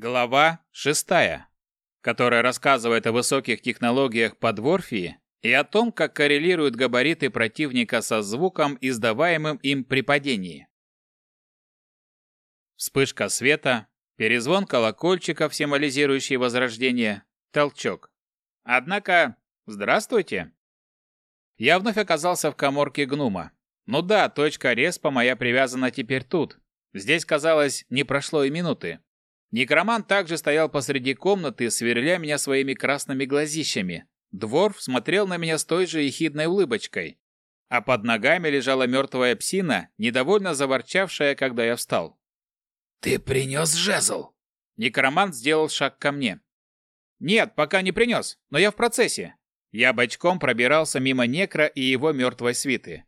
Глава шестая, которая рассказывает о высоких технологиях подворфии и о том, как коррелируют габариты противника со звуком, издаваемым им при падении. Вспышка света, перезвон колокольчиков, символизирующий возрождение, толчок. Однако, здравствуйте. Я вновь оказался в коморке гнума. Ну да, точка респа моя привязана теперь тут. Здесь, казалось, не прошло и минуты. Некромант также стоял посреди комнаты, сверля меня своими красными глазищами. Дворф смотрел на меня с той же ехидной улыбочкой. А под ногами лежала мертвая псина, недовольно заворчавшая, когда я встал. «Ты принес жезл?» Некромант сделал шаг ко мне. «Нет, пока не принес, но я в процессе». Я бочком пробирался мимо некра и его мертвой свиты.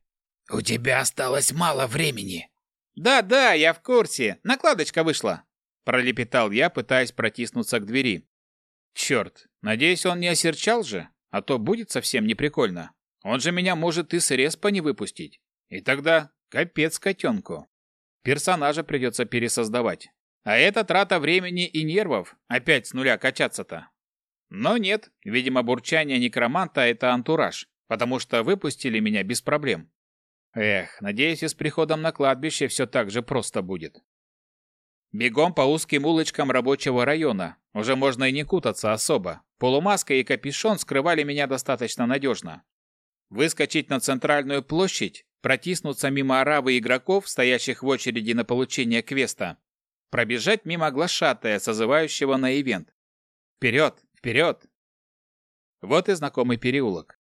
«У тебя осталось мало времени». «Да-да, я в курсе. Накладочка вышла». Пролепетал я, пытаясь протиснуться к двери. Черт, надеюсь, он не осерчал же, а то будет совсем неприкольно. Он же меня может и с респа не выпустить. И тогда капец котенку. Персонажа придется пересоздавать. А это трата времени и нервов, опять с нуля качаться-то. Но нет, видимо, бурчание некроманта — это антураж, потому что выпустили меня без проблем. Эх, надеюсь, и с приходом на кладбище все так же просто будет. Бегом по узким улочкам рабочего района. Уже можно и не кутаться особо. Полумаска и капюшон скрывали меня достаточно надежно. Выскочить на центральную площадь, протиснуться мимо оравы игроков, стоящих в очереди на получение квеста, пробежать мимо глашатая, созывающего на ивент. Вперед, вперед! Вот и знакомый переулок.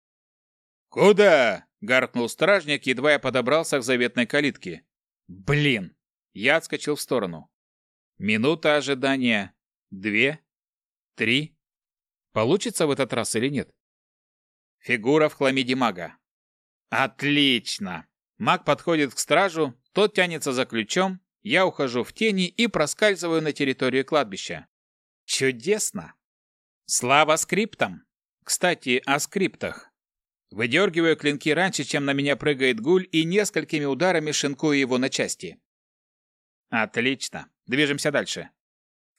«Куда?» — гаркнул стражник, едва я подобрался к заветной калитке. «Блин!» Я отскочил в сторону. Минута ожидания. Две. Три. Получится в этот раз или нет? Фигура в хламиде мага. Отлично! Маг подходит к стражу, тот тянется за ключом, я ухожу в тени и проскальзываю на территорию кладбища. Чудесно! Слава скриптам! Кстати, о скриптах. Выдергиваю клинки раньше, чем на меня прыгает гуль, и несколькими ударами шинкую его на части. Отлично. Движемся дальше.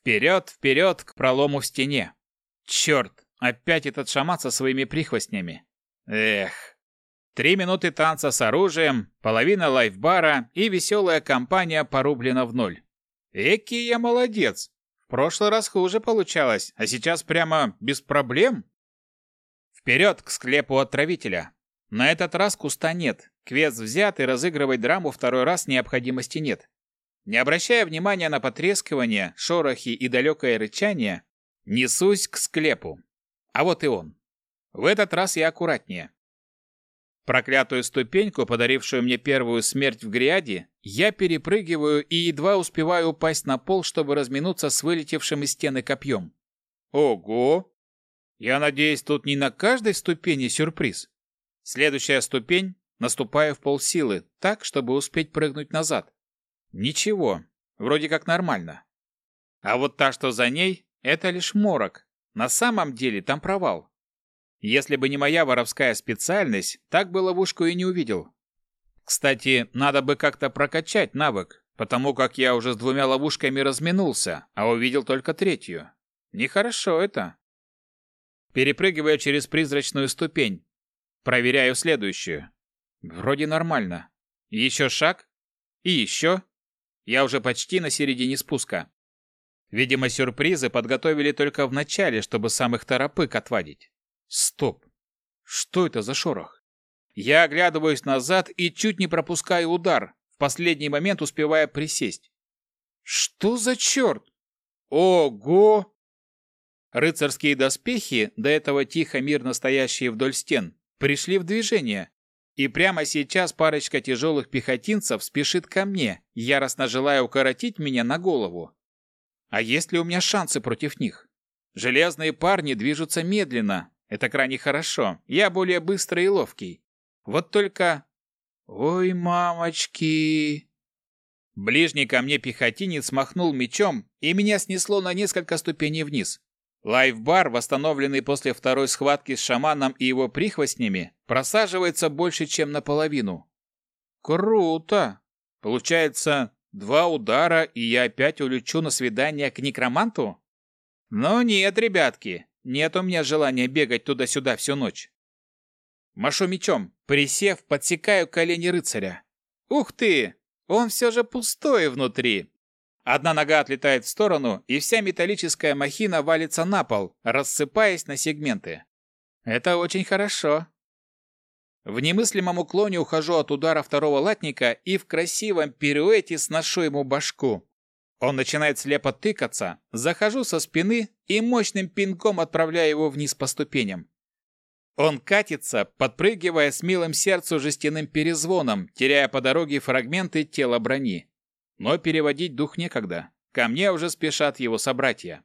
Вперед, вперед, к пролому в стене. Черт, опять этот шаман со своими прихвостнями. Эх. Три минуты танца с оружием, половина лайфбара и веселая компания порублена в ноль. Эки я молодец. В прошлый раз хуже получалось, а сейчас прямо без проблем. Вперед к склепу отравителя. На этот раз куста нет. Квест взят, и разыгрывать драму второй раз необходимости нет. Не обращая внимания на потрескивание, шорохи и далекое рычание, несусь к склепу. А вот и он. В этот раз я аккуратнее. Проклятую ступеньку, подарившую мне первую смерть в гряде, я перепрыгиваю и едва успеваю упасть на пол, чтобы разминуться с вылетевшим из стены копьем. Ого! Я надеюсь, тут не на каждой ступени сюрприз. Следующая ступень, наступаю в полсилы, так, чтобы успеть прыгнуть назад. Ничего, вроде как нормально. А вот та, что за ней, это лишь морок. На самом деле там провал. Если бы не моя воровская специальность, так бы ловушку и не увидел. Кстати, надо бы как-то прокачать навык, потому как я уже с двумя ловушками разминулся, а увидел только третью. Нехорошо это. Перепрыгивая через призрачную ступень, проверяю следующую. Вроде нормально. Еще шаг. И еще. Я уже почти на середине спуска. Видимо, сюрпризы подготовили только в начале, чтобы самых торопык отвадить. Стоп. Что это за шорох? Я оглядываюсь назад и чуть не пропускаю удар, в последний момент успевая присесть. Что за черт? Ого! Рыцарские доспехи, до этого тихо мирно стоящие вдоль стен, пришли в движение, и прямо сейчас парочка тяжелых пехотинцев спешит ко мне, яростно желая укоротить меня на голову. А есть ли у меня шансы против них? Железные парни движутся медленно. Это крайне хорошо. Я более быстрый и ловкий. Вот только... Ой, мамочки... Ближний ко мне пехотинец махнул мечом, и меня снесло на несколько ступеней вниз. Лайфбар, восстановленный после второй схватки с шаманом и его прихвостнями, просаживается больше, чем наполовину. Круто! Получается, Два удара, и я опять улечу на свидание к некроманту? Но нет, ребятки, нет у меня желания бегать туда-сюда всю ночь. Машу мечом, присев, подсекаю колени рыцаря. Ух ты! Он все же пустой внутри. Одна нога отлетает в сторону, и вся металлическая махина валится на пол, рассыпаясь на сегменты. Это очень хорошо. В немыслимом уклоне ухожу от удара второго латника и в красивом пируэте сношу ему башку. Он начинает слепо тыкаться, захожу со спины и мощным пинком отправляю его вниз по ступеням. Он катится, подпрыгивая с милым сердцу жестяным перезвоном, теряя по дороге фрагменты тела брони. Но переводить дух некогда. Ко мне уже спешат его собратья.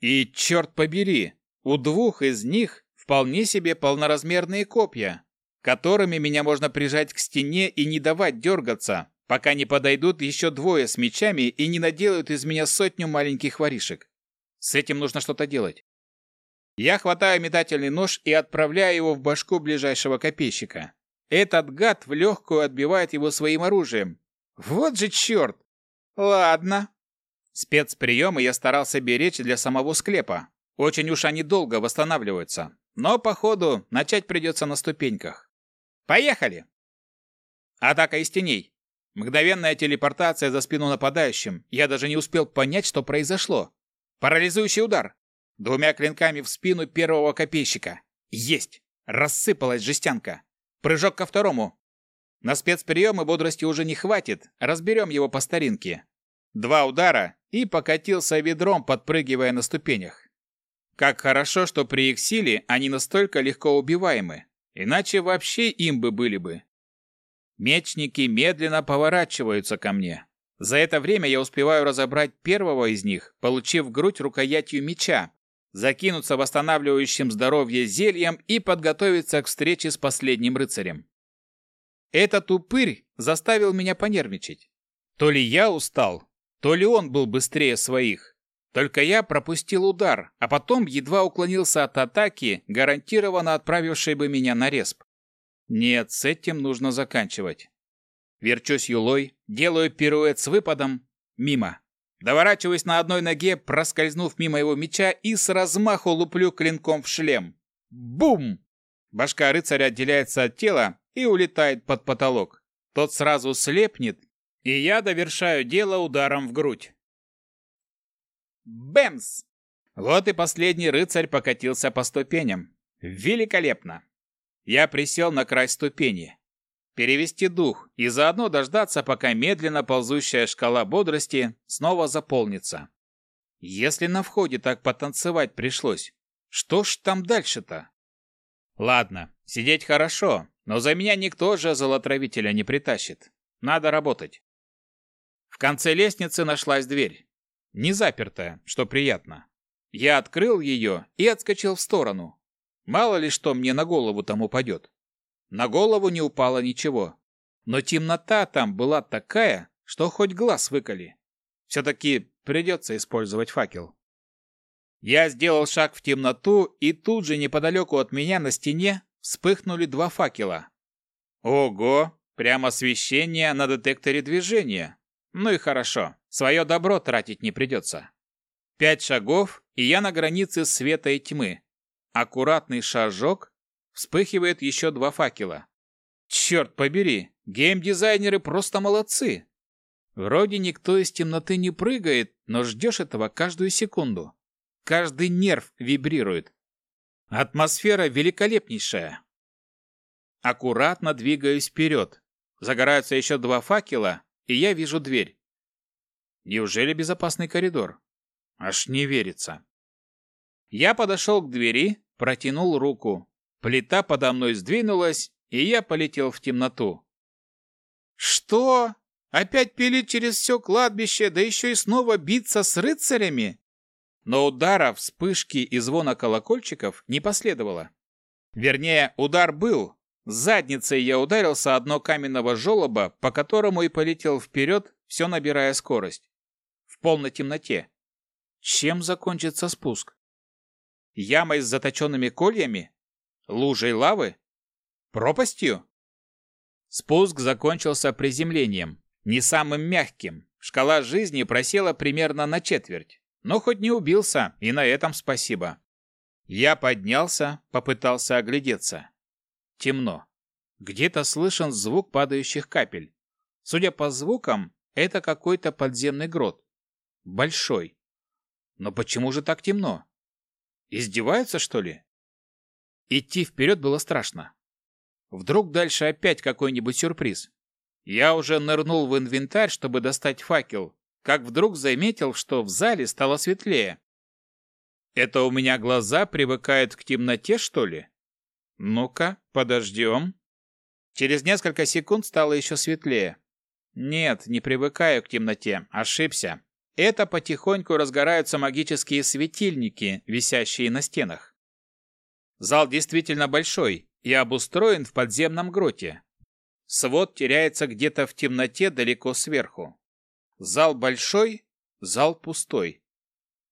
И черт побери, у двух из них вполне себе полноразмерные копья, которыми меня можно прижать к стене и не давать дергаться, пока не подойдут еще двое с мечами и не наделают из меня сотню маленьких воришек. С этим нужно что-то делать. Я хватаю метательный нож и отправляю его в башку ближайшего копейщика. Этот гад в легкую отбивает его своим оружием. Вот же черт! Ладно. Спецприемы я старался беречь для самого склепа. Очень уж они долго восстанавливаются. Но, походу, начать придется на ступеньках. Поехали! Атака из теней. Мгновенная телепортация за спину нападающим. Я даже не успел понять, что произошло. Парализующий удар. Двумя клинками в спину первого копейщика. Есть! Рассыпалась жестянка. Прыжок ко второму. На спецприемы бодрости уже не хватит. Разберем его по старинке. Два удара и покатился ведром, подпрыгивая на ступенях. Как хорошо, что при их силе они настолько легко убиваемы, иначе вообще им бы были бы. Мечники медленно поворачиваются ко мне. За это время я успеваю разобрать первого из них, получив грудь рукоятью меча, закинуться восстанавливающим здоровье зельем и подготовиться к встрече с последним рыцарем. Этот упырь заставил меня понервничать. То ли я устал, то ли он был быстрее своих. Только я пропустил удар, а потом едва уклонился от атаки, гарантированно отправившей бы меня на респ. Нет, с этим нужно заканчивать. Верчусь юлой, делаю пируэт с выпадом, мимо. Доворачиваюсь на одной ноге, проскользнув мимо его меча и с размаху луплю клинком в шлем. Бум! Башка рыцаря отделяется от тела и улетает под потолок. Тот сразу слепнет, и я довершаю дело ударом в грудь. Бэмс! Вот и последний рыцарь покатился по ступеням. Великолепно! Я присел на край ступени. Перевести дух и заодно дождаться, пока медленно ползущая шкала бодрости снова заполнится. Если на входе так потанцевать пришлось, что ж там дальше-то? Ладно, сидеть хорошо, но за меня никто же золотровителя не притащит. Надо работать. В конце лестницы нашлась дверь. Не запертая, что приятно. Я открыл ее и отскочил в сторону. Мало ли что мне на голову там упадет. На голову не упало ничего. Но темнота там была такая, что хоть глаз выколи. Все-таки придется использовать факел. Я сделал шаг в темноту, и тут же неподалеку от меня на стене вспыхнули два факела. Ого, прямо освещение на детекторе движения. Ну и хорошо. Свое добро тратить не придется. Пять шагов, и я на границе света и тьмы. Аккуратный шажок, вспыхивает еще два факела. Черт побери, геймдизайнеры просто молодцы. Вроде никто из темноты не прыгает, но ждешь этого каждую секунду. Каждый нерв вибрирует. Атмосфера великолепнейшая. Аккуратно двигаюсь вперед. Загораются еще два факела, и я вижу дверь. Неужели безопасный коридор? Аж не верится. Я подошел к двери, протянул руку. Плита подо мной сдвинулась, и я полетел в темноту. Что? Опять пилить через все кладбище, да еще и снова биться с рыцарями? Но удара, вспышки и звона колокольчиков не последовало. Вернее, удар был. Задницей я ударился о дно каменного желоба, по которому и полетел вперед, все набирая скорость в полной темноте. Чем закончится спуск? Ямой с заточенными кольями? Лужей лавы? Пропастью? Спуск закончился приземлением. Не самым мягким. Шкала жизни просела примерно на четверть. Но хоть не убился, и на этом спасибо. Я поднялся, попытался оглядеться. Темно. Где-то слышен звук падающих капель. Судя по звукам, это какой-то подземный грот. Большой. Но почему же так темно? Издеваются, что ли? Идти вперед было страшно. Вдруг дальше опять какой-нибудь сюрприз. Я уже нырнул в инвентарь, чтобы достать факел, как вдруг заметил, что в зале стало светлее. Это у меня глаза привыкают к темноте, что ли? Ну-ка, подождем. Через несколько секунд стало еще светлее. Нет, не привыкаю к темноте, ошибся. Это потихоньку разгораются магические светильники, висящие на стенах. Зал действительно большой и обустроен в подземном гроте. Свод теряется где-то в темноте далеко сверху. Зал большой, зал пустой.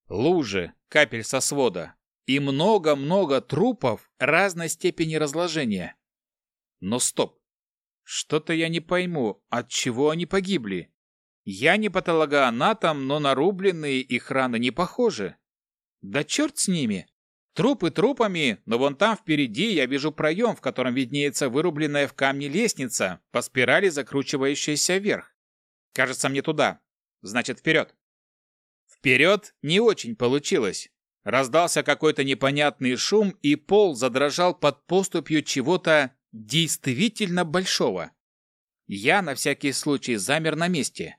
Лужи, капель со свода и много-много трупов разной степени разложения. Но стоп. Что-то я не пойму, от чего они погибли. Я не патологоанатом, но нарубленные их раны не похожи. Да черт с ними! Трупы трупами, но вон там впереди я вижу проем, в котором виднеется вырубленная в камне лестница, по спирали закручивающаяся вверх. Кажется, мне туда. Значит, вперед. Вперед не очень получилось. Раздался какой-то непонятный шум, и пол задрожал под поступью чего-то действительно большого. Я на всякий случай замер на месте.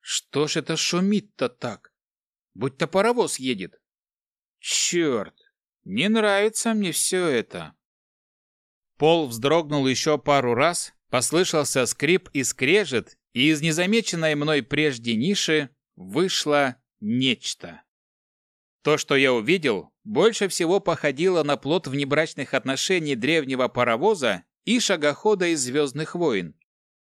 Что ж это шумит-то так? Будь-то паровоз едет. Черт, не нравится мне все это. Пол вздрогнул еще пару раз, послышался скрип и скрежет, и из незамеченной мной прежде ниши вышло нечто. То, что я увидел, больше всего походило на плод внебрачных отношений древнего паровоза и шагохода из «Звездных войн».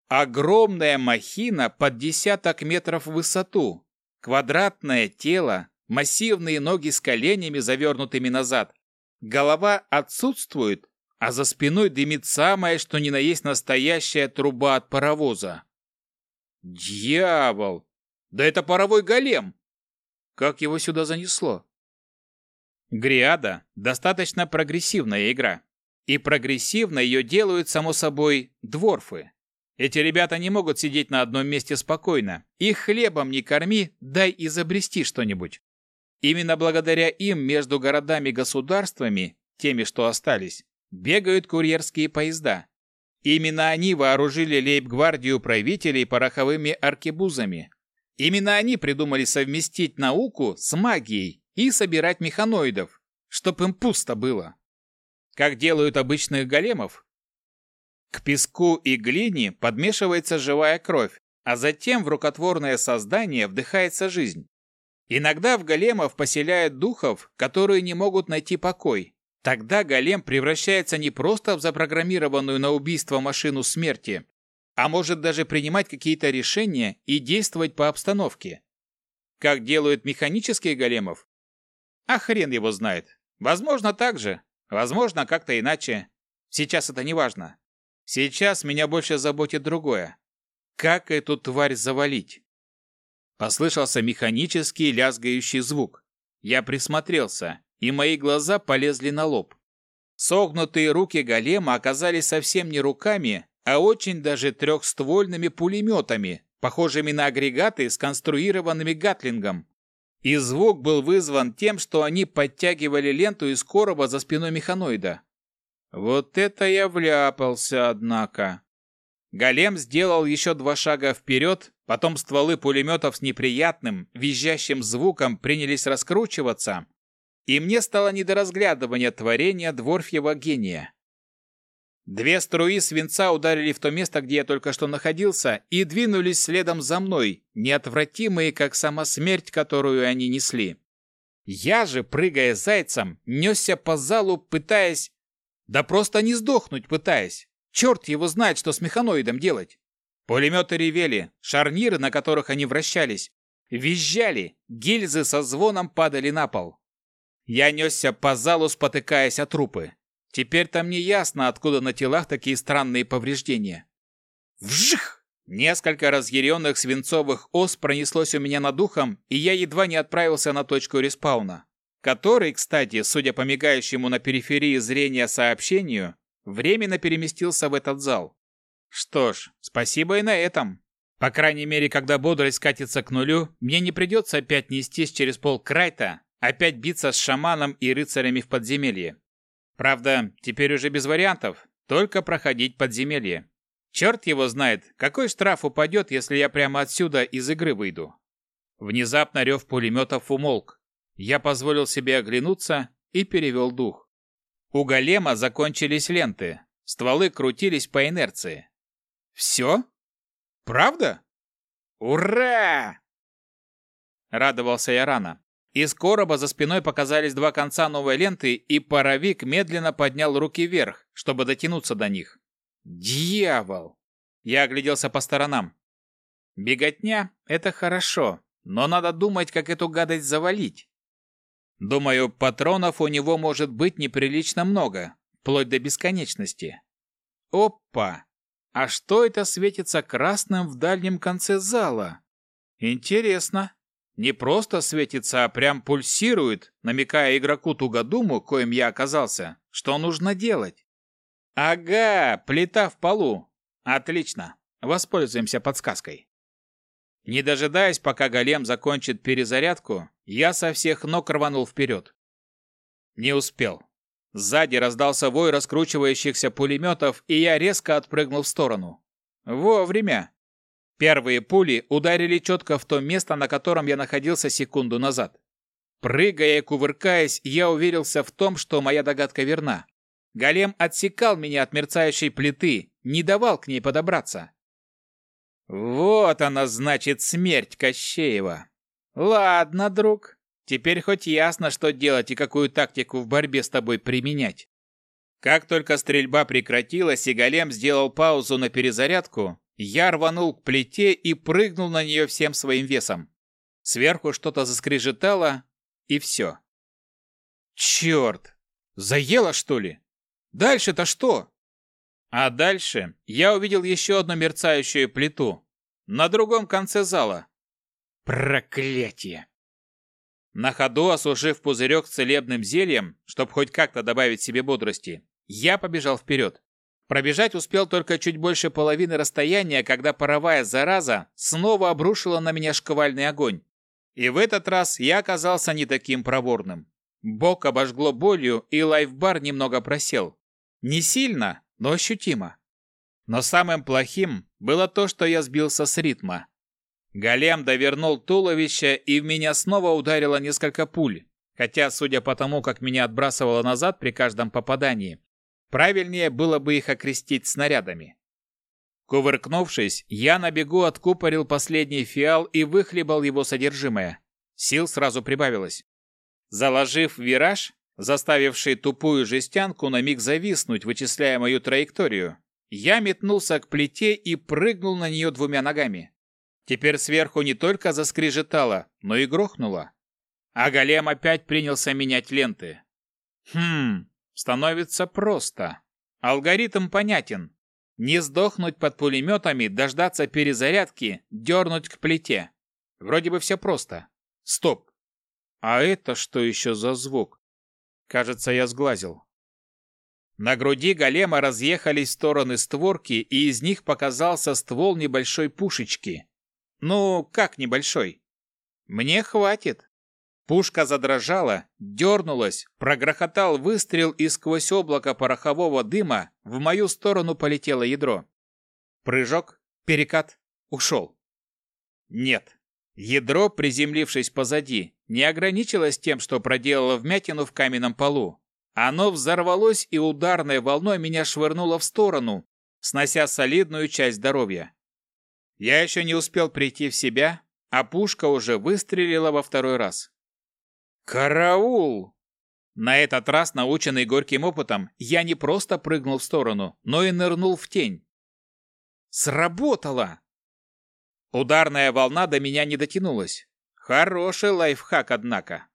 Огромная махина под десяток метров в высоту, квадратное тело, массивные ноги с коленями, завернутыми назад. Голова отсутствует, а за спиной дымит самое, что ни на есть настоящая труба от паровоза. Дьявол! Да это паровой голем! Как его сюда занесло? Гриада – достаточно прогрессивная игра. И прогрессивно ее делают, само собой, дворфы. Эти ребята не могут сидеть на одном месте спокойно. Их хлебом не корми, дай изобрести что-нибудь. Именно благодаря им между городами-государствами, теми, что остались, бегают курьерские поезда. Именно они вооружили лейб-гвардию правителей пороховыми аркебузами. Именно они придумали совместить науку с магией и собирать механоидов, чтоб им пусто было. Как делают обычных големов, к песку и глине подмешивается живая кровь, а затем в рукотворное создание вдыхается жизнь. Иногда в големов поселяют духов, которые не могут найти покой. Тогда голем превращается не просто в запрограммированную на убийство машину смерти, а может даже принимать какие-то решения и действовать по обстановке. Как делают механических големов? А хрен его знает. Возможно, так же. Возможно, как-то иначе. Сейчас это не важно. Сейчас меня больше заботит другое. Как эту тварь завалить? Послышался механический лязгающий звук. Я присмотрелся, и мои глаза полезли на лоб. Согнутые руки голема оказались совсем не руками, а очень даже трехствольными пулеметами, похожими на агрегаты, сконструированными гатлингом. И звук был вызван тем, что они подтягивали ленту из короба за спиной механоида. Вот это я вляпался, однако. Голем сделал еще два шага вперед, потом стволы пулеметов с неприятным, визжащим звуком принялись раскручиваться, и мне стало не до разглядывания творения Дворфьего гения. Две струи свинца ударили в то место, где я только что находился, и двинулись следом за мной, неотвратимые, как сама смерть, которую они несли. Я же, прыгая зайцем, несся по залу, пытаясь да просто не сдохнуть пытаясь. Черт его знает, что с механоидом делать. Пулеметы ревели, шарниры, на которых они вращались, визжали, гильзы со звоном падали на пол. Я несся по залу, спотыкаясь о трупы. Теперь там не ясно, откуда на телах такие странные повреждения. Вжих! Несколько разъяренных свинцовых ос пронеслось у меня над ухом, и я едва не отправился на точку респауна, который, кстати, судя по мигающему на периферии зрения сообщению, временно переместился в этот зал. Что ж, спасибо и на этом. По крайней мере, когда бодрость катится к нулю, мне не придется опять нестись через пол Крайта, опять биться с шаманом и рыцарями в подземелье. Правда, теперь уже без вариантов, только проходить подземелье. Черт его знает, какой штраф упадет, если я прямо отсюда из игры выйду. Внезапно рев пулеметов умолк. Я позволил себе оглянуться и перевел дух. У голема закончились ленты, стволы крутились по инерции. Все? Правда? Ура! Радовался я рано. Из короба за спиной показались два конца новой ленты, и паровик медленно поднял руки вверх, чтобы дотянуться до них. Дьявол! Я огляделся по сторонам. Беготня — это хорошо, но надо думать, как эту гадость завалить. Думаю, патронов у него может быть неприлично много, вплоть до бесконечности. Опа! А что это светится красным в дальнем конце зала? Интересно. Не просто светится, а прям пульсирует, намекая игроку Тугодуму, коим я оказался, что нужно делать. Ага, плита в полу. Отлично. Воспользуемся подсказкой. Не дожидаясь, пока голем закончит перезарядку, я со всех ног рванул вперед. Не успел. Сзади раздался вой раскручивающихся пулеметов, и я резко отпрыгнул в сторону. Вовремя. Первые пули ударили четко в то место, на котором я находился секунду назад. Прыгая и кувыркаясь, я уверился в том, что моя догадка верна. Голем отсекал меня от мерцающей плиты, не давал к ней подобраться. Вот она, значит, смерть Кощеева. Ладно, друг, Теперь хоть ясно, что делать и какую тактику в борьбе с тобой применять. Как только стрельба прекратилась и голем сделал паузу на перезарядку, я рванул к плите и прыгнул на нее всем своим весом. Сверху что-то заскрежетало, и все. Черт! Заело, что ли? Дальше-то что? А дальше я увидел еще одну мерцающую плиту. На другом конце зала. Проклятие! На ходу, осушив пузырек с целебным зельем, чтобы хоть как-то добавить себе бодрости, я побежал вперед. Пробежать успел только чуть больше половины расстояния, когда паровая зараза снова обрушила на меня шквальный огонь. И в этот раз я оказался не таким проворным. Бок обожгло болью, и лайфбар немного просел. Не сильно, но ощутимо. Но самым плохим было то, что я сбился с ритма. Голем довернул туловище, и в меня снова ударило несколько пуль, хотя, судя по тому, как меня отбрасывало назад при каждом попадании, правильнее было бы их окрестить снарядами. Кувыркнувшись, я на бегу откупорил последний фиал и выхлебал его содержимое. Сил сразу прибавилось. Заложив вираж, заставивший тупую жестянку на миг зависнуть, вычисляя мою траекторию, я метнулся к плите и прыгнул на нее двумя ногами. Теперь сверху не только заскрежетало, но и грохнуло. А голем опять принялся менять ленты. Хм, становится просто. Алгоритм понятен. Не сдохнуть под пулеметами, дождаться перезарядки, дернуть к плите. Вроде бы все просто. Стоп. А это что еще за звук? Кажется, я сглазил. На груди голема разъехались стороны створки, и из них показался ствол небольшой пушечки. Ну, как небольшой? Мне хватит. Пушка задрожала, дернулась, прогрохотал выстрел, и сквозь облако порохового дыма в мою сторону полетело ядро. Прыжок, перекат, ушел. Нет, ядро, приземлившись позади, не ограничилось тем, что проделало вмятину в каменном полу. Оно взорвалось и ударной волной меня швырнуло в сторону, снося солидную часть здоровья. Я еще не успел прийти в себя, а пушка уже выстрелила во второй раз. «Караул!» На этот раз, наученный горьким опытом, я не просто прыгнул в сторону, но и нырнул в тень. Сработало! Ударная волна до меня не дотянулась. Хороший лайфхак, однако.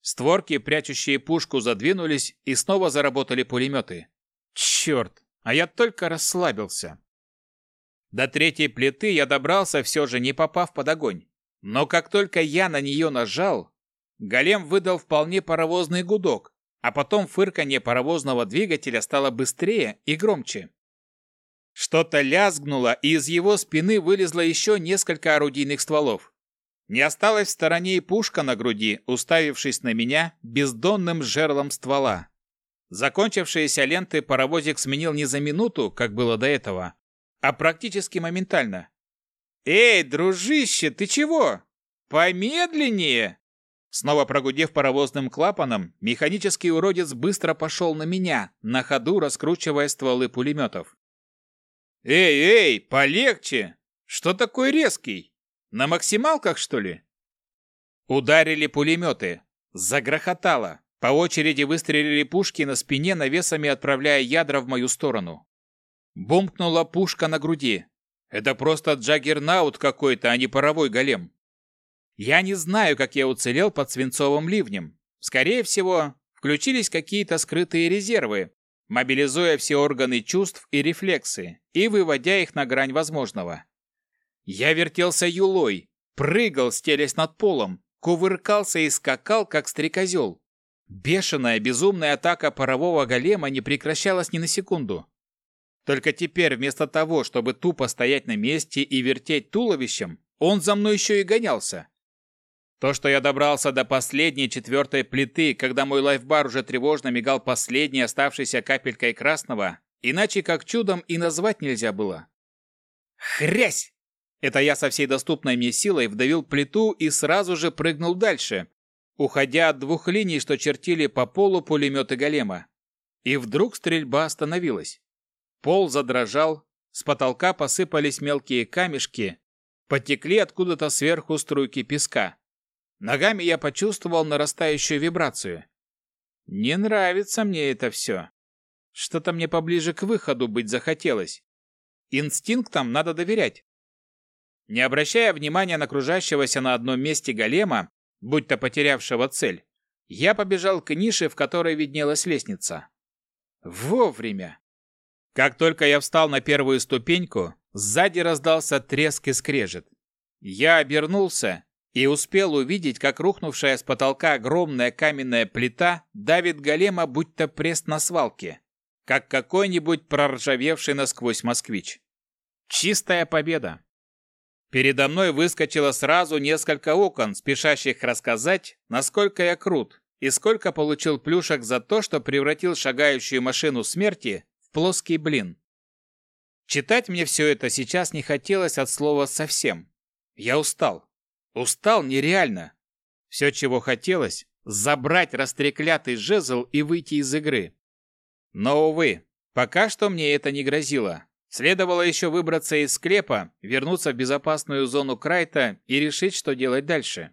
Створки, прячущие пушку, задвинулись, и снова заработали пулеметы. Черт, а я только расслабился. До третьей плиты я добрался все же, не попав под огонь. Но как только я на нее нажал, голем выдал вполне паровозный гудок, а потом фырканье паровозного двигателя стало быстрее и громче. Что-то лязгнуло, и из его спины вылезло еще несколько орудийных стволов. Не осталось в стороне и пушка на груди, уставившись на меня бездонным жерлом ствола. Закончившиеся ленты паровозик сменил не за минуту, как было до этого, а практически моментально. «Эй, дружище, ты чего? Помедленнее!» Снова прогудев паровозным клапаном, механический уродец быстро пошел на меня, на ходу раскручивая стволы пулеметов. «Эй, эй, полегче! Что такой резкий? На максималках, что ли?» Ударили пулеметы. Загрохотало. По очереди выстрелили пушки на спине, навесами отправляя ядра в мою сторону. Бумкнула пушка на груди. Это просто джаггернаут какой-то, а не паровой голем. Я не знаю, как я уцелел под свинцовым ливнем. Скорее всего, включились какие-то скрытые резервы, мобилизуя все органы чувств и рефлексы и выводя их на грань возможного. Я вертелся юлой, прыгал, стелясь над полом, кувыркался и скакал, как стрекозел. Бешеная, безумная атака парового голема не прекращалась ни на секунду. Только теперь вместо того, чтобы тупо стоять на месте и вертеть туловищем, он за мной еще и гонялся. То, что я добрался до последней четвертой плиты, когда мой лайфбар уже тревожно мигал последней оставшейся капелькой красного, иначе как чудом и назвать нельзя было. Хрясь! Это я со всей доступной мне силой вдавил плиту и сразу же прыгнул дальше, уходя от двух линий, что чертили по полу пулеметы голема. И вдруг стрельба остановилась. Пол задрожал, с потолка посыпались мелкие камешки, потекли откуда-то сверху струйки песка. Ногами я почувствовал нарастающую вибрацию. Не нравится мне это все. Что-то мне поближе к выходу быть захотелось. Инстинктам надо доверять. Не обращая внимания на кружащегося на одном месте голема, будь-то потерявшего цель, я побежал к нише, в которой виднелась лестница. Вовремя. Как только я встал на первую ступеньку, сзади раздался треск и скрежет. Я обернулся и успел увидеть, как рухнувшая с потолка огромная каменная плита давит голема, будто пресс на свалке, как какой-нибудь проржавевший насквозь москвич. Чистая победа. Передо мной выскочило сразу несколько окон, спешащих рассказать, насколько я крут и сколько получил плюшек за то, что превратил шагающую машину смерти в плоский блин. Читать мне все это сейчас не хотелось от слова совсем. Я устал. Устал нереально. Все, чего хотелось, забрать растреклятый жезл и выйти из игры. Но, увы, пока что мне это не грозило. Следовало еще выбраться из склепа, вернуться в безопасную зону Крайта и решить, что делать дальше.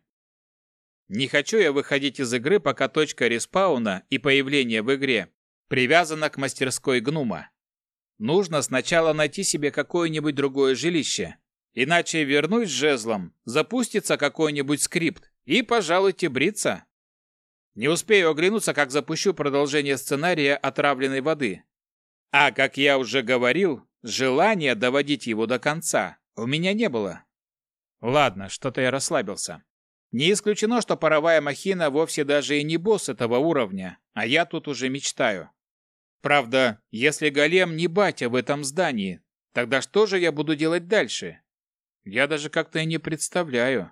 Не хочу я выходить из игры, пока точка респауна и появления в игре привязана к мастерской гнума. Нужно сначала найти себе какое-нибудь другое жилище, Иначе вернусь с жезлом, запустится какой-нибудь скрипт, и, пожалуйте, бриться. Не успею оглянуться, как запущу продолжение сценария отравленной воды. А, как я уже говорил, желания доводить его до конца у меня не было. Ладно, что-то я расслабился. Не исключено, что паровая махина вовсе даже и не босс этого уровня, а я тут уже мечтаю. Правда, если голем не батя в этом здании, тогда что же я буду делать дальше? Я даже как-то и не представляю.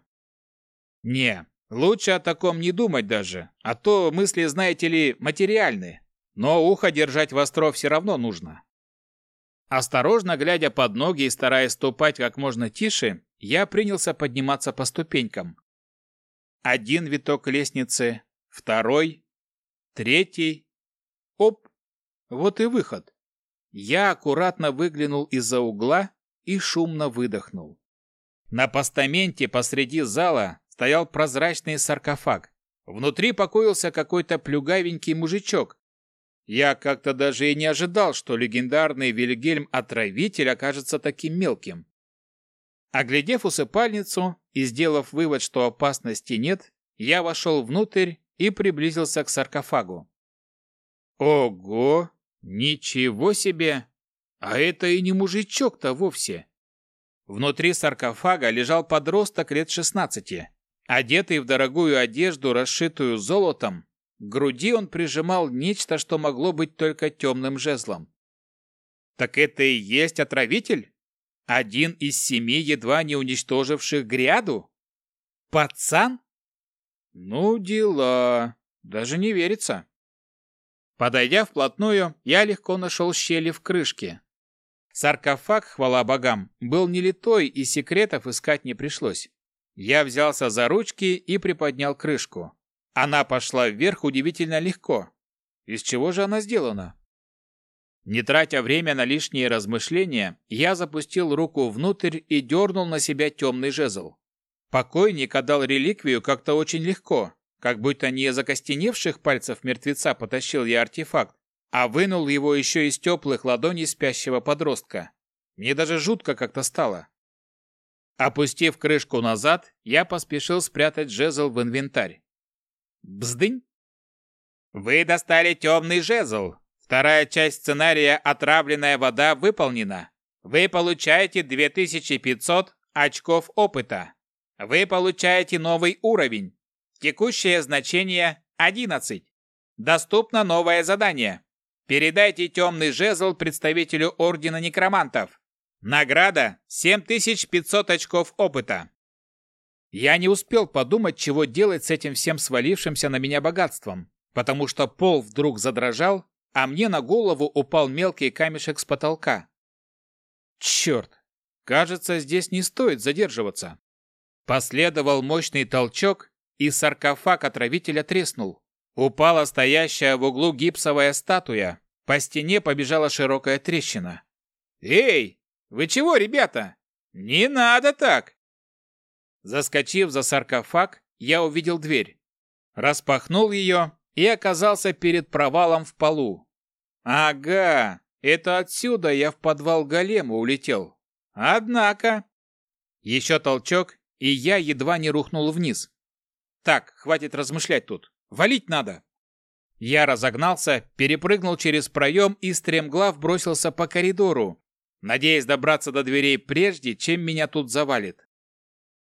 Не, лучше о таком не думать даже, а то мысли, знаете ли, материальны. Но ухо держать востро все равно нужно. Осторожно глядя под ноги и стараясь ступать как можно тише, я принялся подниматься по ступенькам. Один виток лестницы, второй, третий. Оп! Вот и выход. Я аккуратно выглянул из-за угла и шумно выдохнул. На постаменте посреди зала стоял прозрачный саркофаг. Внутри покоился какой-то плюгавенький мужичок. Я как-то даже и не ожидал, что легендарный Вильгельм-отравитель окажется таким мелким. Оглядев усыпальницу и сделав вывод, что опасности нет, я вошел внутрь и приблизился к саркофагу. Ого! Ничего себе! А это и не мужичок-то вовсе. Внутри саркофага лежал подросток лет 16. Одетый в дорогую одежду, расшитую золотом, к груди он прижимал нечто, что могло быть только темным жезлом. Так это и есть отравитель? Один из семи, едва не уничтоживших гряду? Пацан? Ну, дела. Даже не верится. Подойдя вплотную, я легко нашел щели в крышке. Саркофаг, хвала богам, был не литой, и секретов искать не пришлось. Я взялся за ручки и приподнял крышку. Она пошла вверх удивительно легко. Из чего же она сделана? Не тратя время на лишние размышления, я запустил руку внутрь и дернул на себя темный жезл. Покойник отдал реликвию как-то очень легко, как будто не из закостеневших пальцев мертвеца потащил я артефакт, а вынул его еще из теплых ладоней спящего подростка. Мне даже жутко как-то стало. Опустив крышку назад, я поспешил спрятать жезл в инвентарь. Бздынь! Вы достали темный жезл. Вторая часть сценария «Отравленная вода» выполнена. Вы получаете 2500 очков опыта. Вы получаете новый уровень. Текущее значение 11. Доступно новое задание. Передайте темный жезл представителю Ордена Некромантов. Награда 7500 очков опыта. Я не успел подумать, чего делать с этим всем свалившимся на меня богатством, потому что пол вдруг задрожал, а мне на голову упал мелкий камешек с потолка. Черт! Кажется, здесь не стоит задерживаться. Последовал мощный толчок, и саркофаг отравителя треснул. Упала стоящая в углу гипсовая статуя. По стене побежала широкая трещина. «Эй, вы чего, ребята? Не надо так!» Заскочив за саркофаг, я увидел дверь. Распахнул ее и оказался перед провалом в полу. «Ага, это отсюда я в подвал голема улетел. Однако...» Еще толчок, и я едва не рухнул вниз. Так, хватит размышлять тут. Валить надо. Я разогнался, перепрыгнул через проем и стремглав бросился по коридору, надеясь добраться до дверей прежде, чем меня тут завалит.